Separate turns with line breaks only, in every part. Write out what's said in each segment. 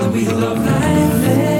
the wheel of life.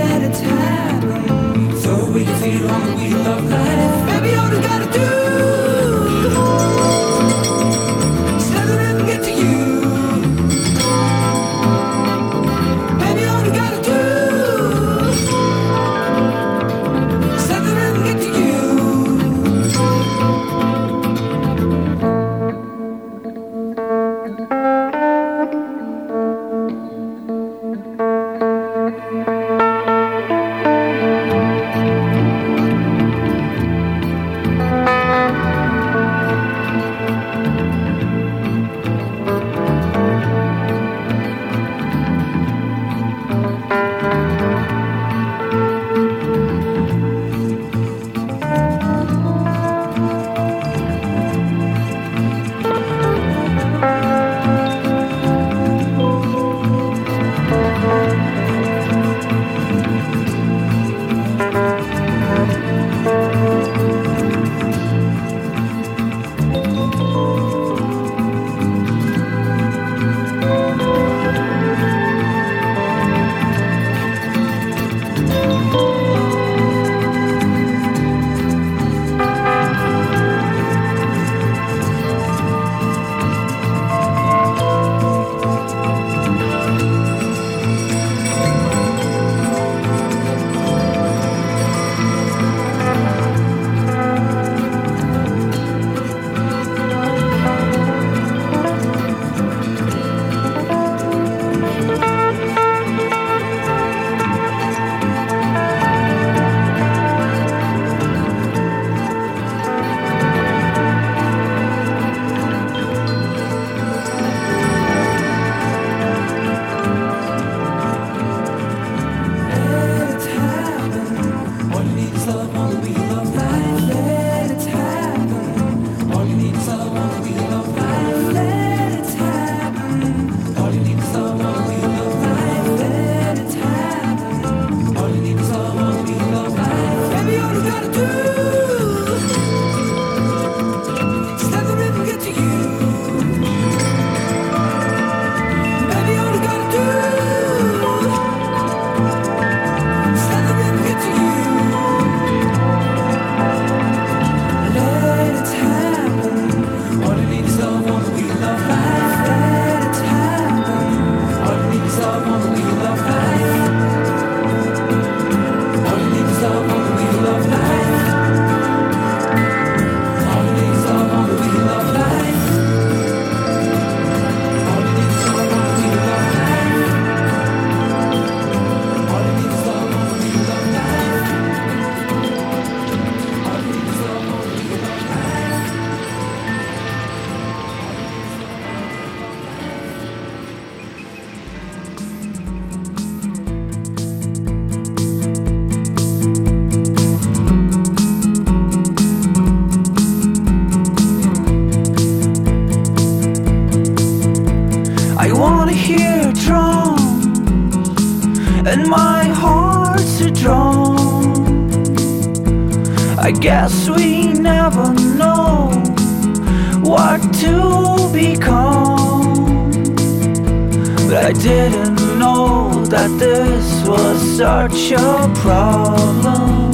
A problem.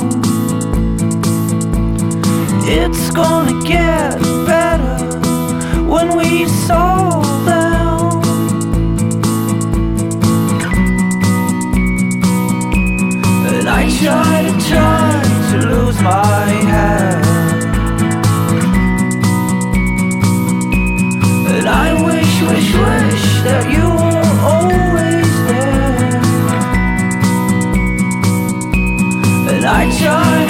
It's gonna get better when we solve them. And I try to try to lose my And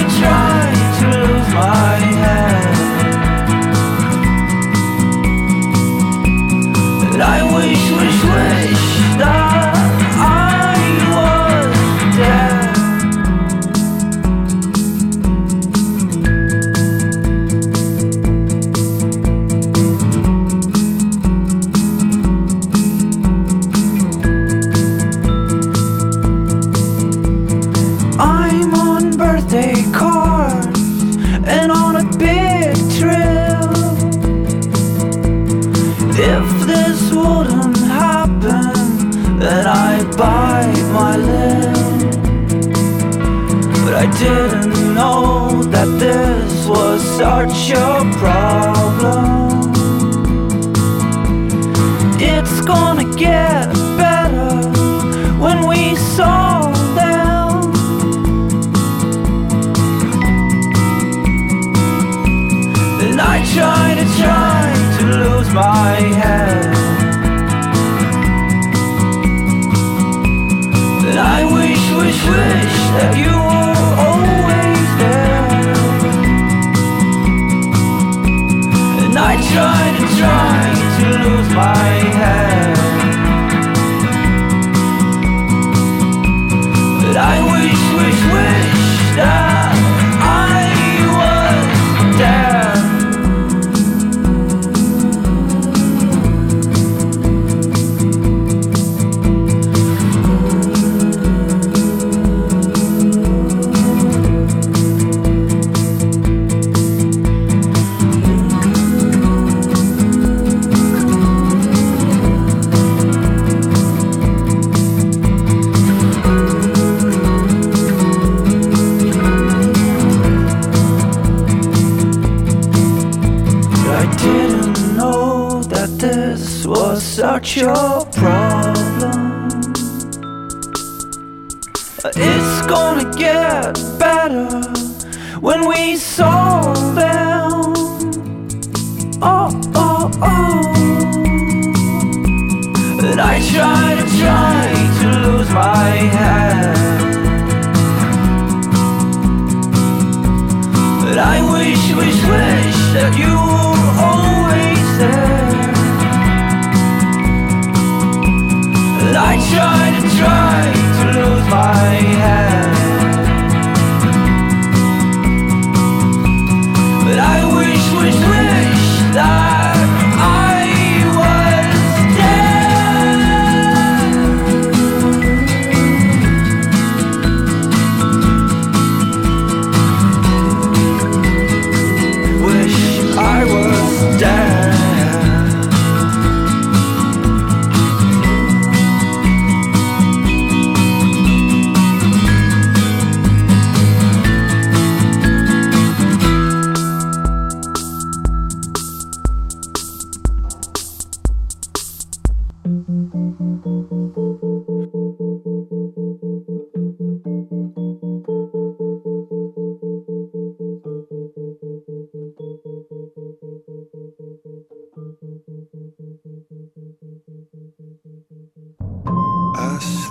didn't know that this was such a problem. It's gonna get better when we solve them. And I try to try to lose my head. And I wish, wish, wish that you And I try to try to lose my head. But I wish, wish, wish that such a problem. It's gonna get better when we solve them. Oh, oh, oh. And I try to try to lose my head. But I wish, wish, wish that you I try to try to lose my head. But I wish, wish, wish that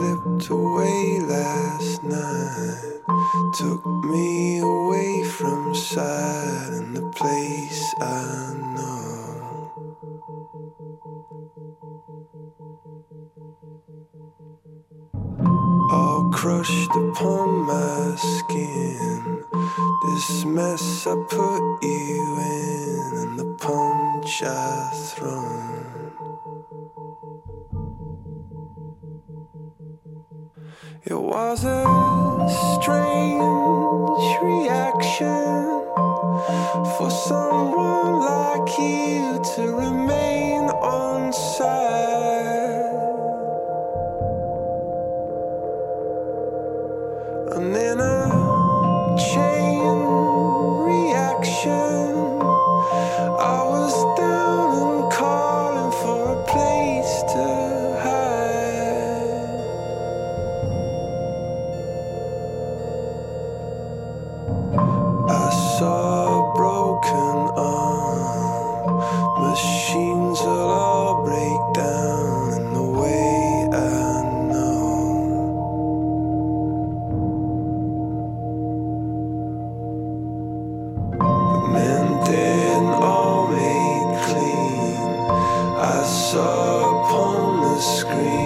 slipped away last night, took me away from sight and the place I know. All crushed upon my skin, this mess I put you in, and the punch I thrown. It was a strange reaction for someone like you to remain on side. the screen.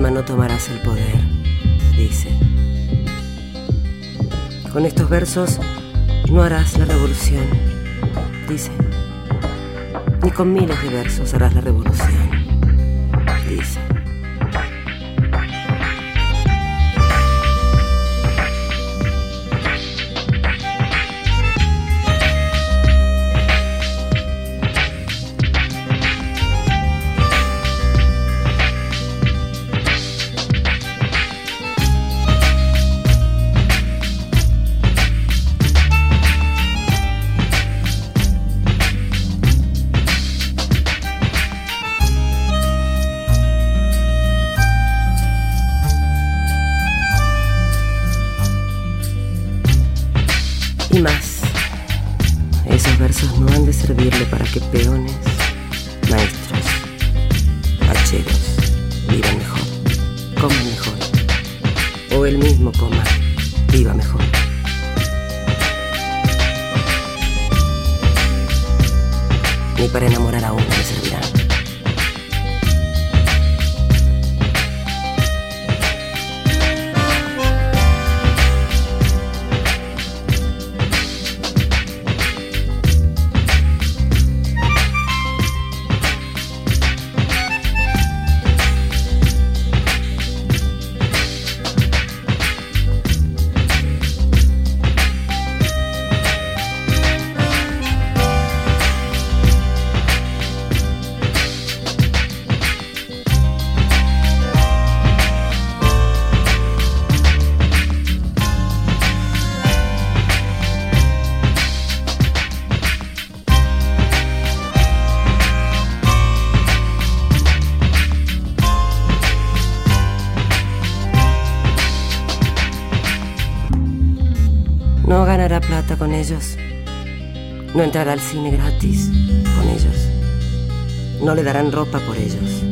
No tomarás el poder, dice. Con estos versos no harás la revolución, dice. Ni con miles de versos harás la revolución, él mismo coma, viva mejor. Ni para enamorar a uno le servirán. No entrará al cine gratis con ellos. No le darán ropa por ellos.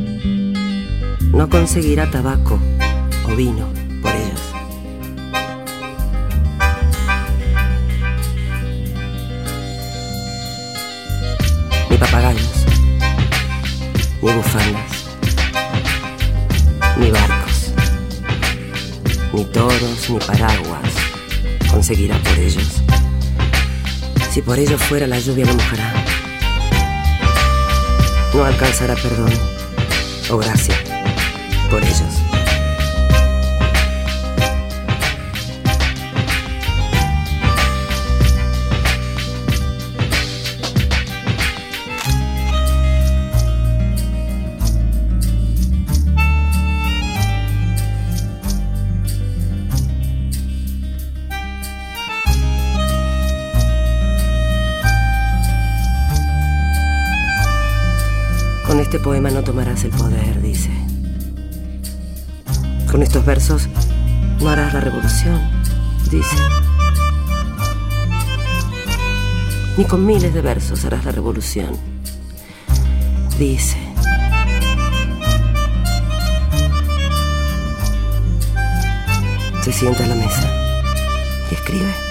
No conseguirá tabaco o vino por ellos. Ni papagayos, ni bufandas, ni barcos, ni toros, ni paraguas conseguirá por ellos. Si por ellos fuera la lluvia no mojará. No alcanzará perdón o gracia por ellos. El poder, dice. Con estos versos no harás la revolución, dice. Ni con miles de versos harás la revolución, dice. Se sienta a la mesa y escribe.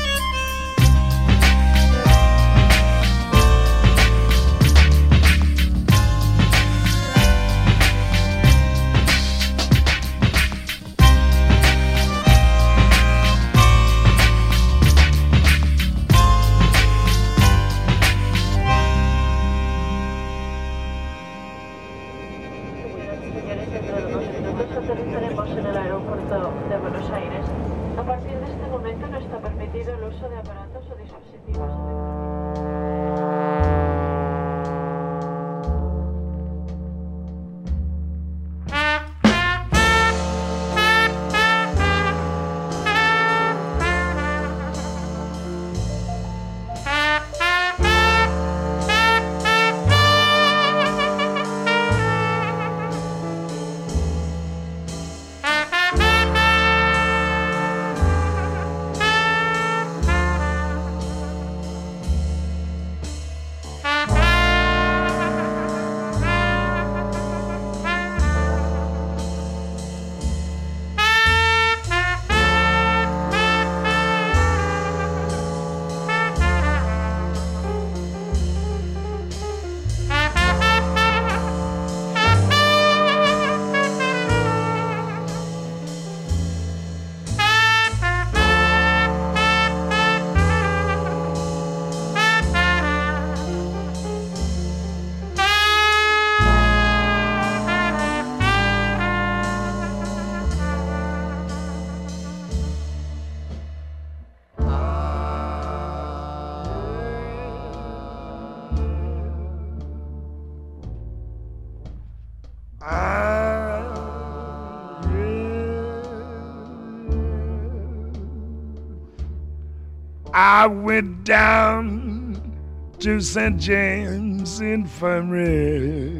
Went down to St. James Infirmary.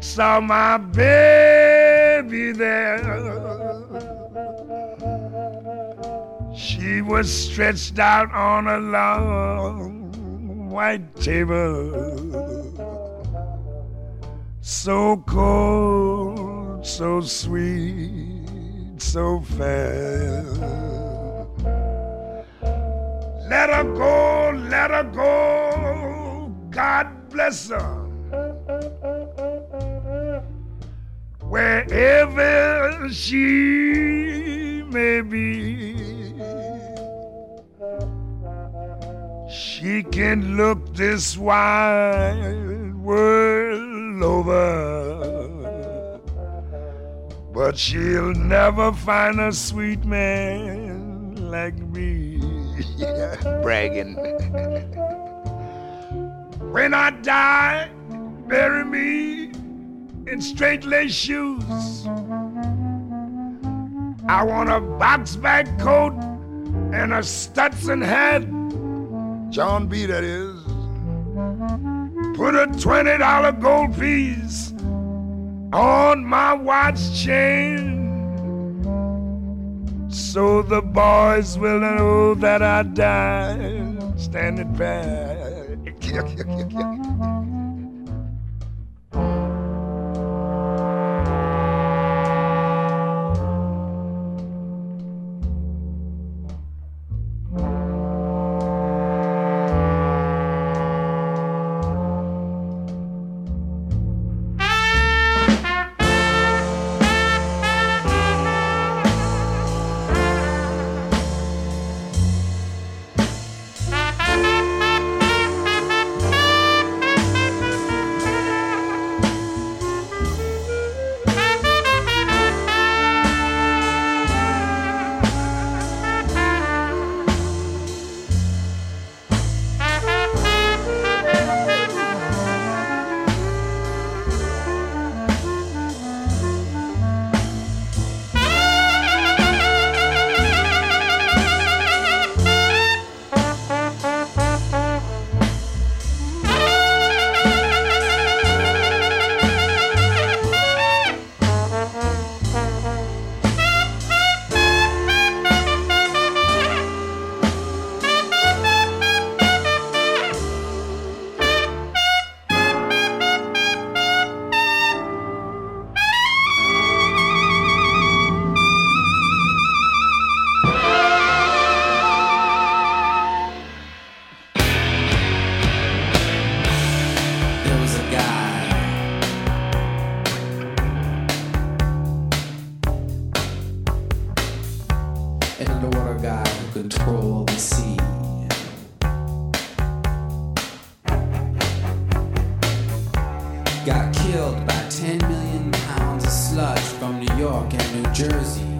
Saw my baby there. She was stretched out on a long white table. So cold, so sweet, so fair. Let her go, let her go. God bless her. Wherever she may be, she can look this wide world over, but she'll never find a sweet man like me. Bragging. when I die, bury me in straight lace shoes. I want a box bag coat and a Stetson hat. John B. That is. Put a $20 gold piece on my watch chain so the boys will know that I died standing back.
Got killed by 10 million pounds of sludge from New York and New Jersey.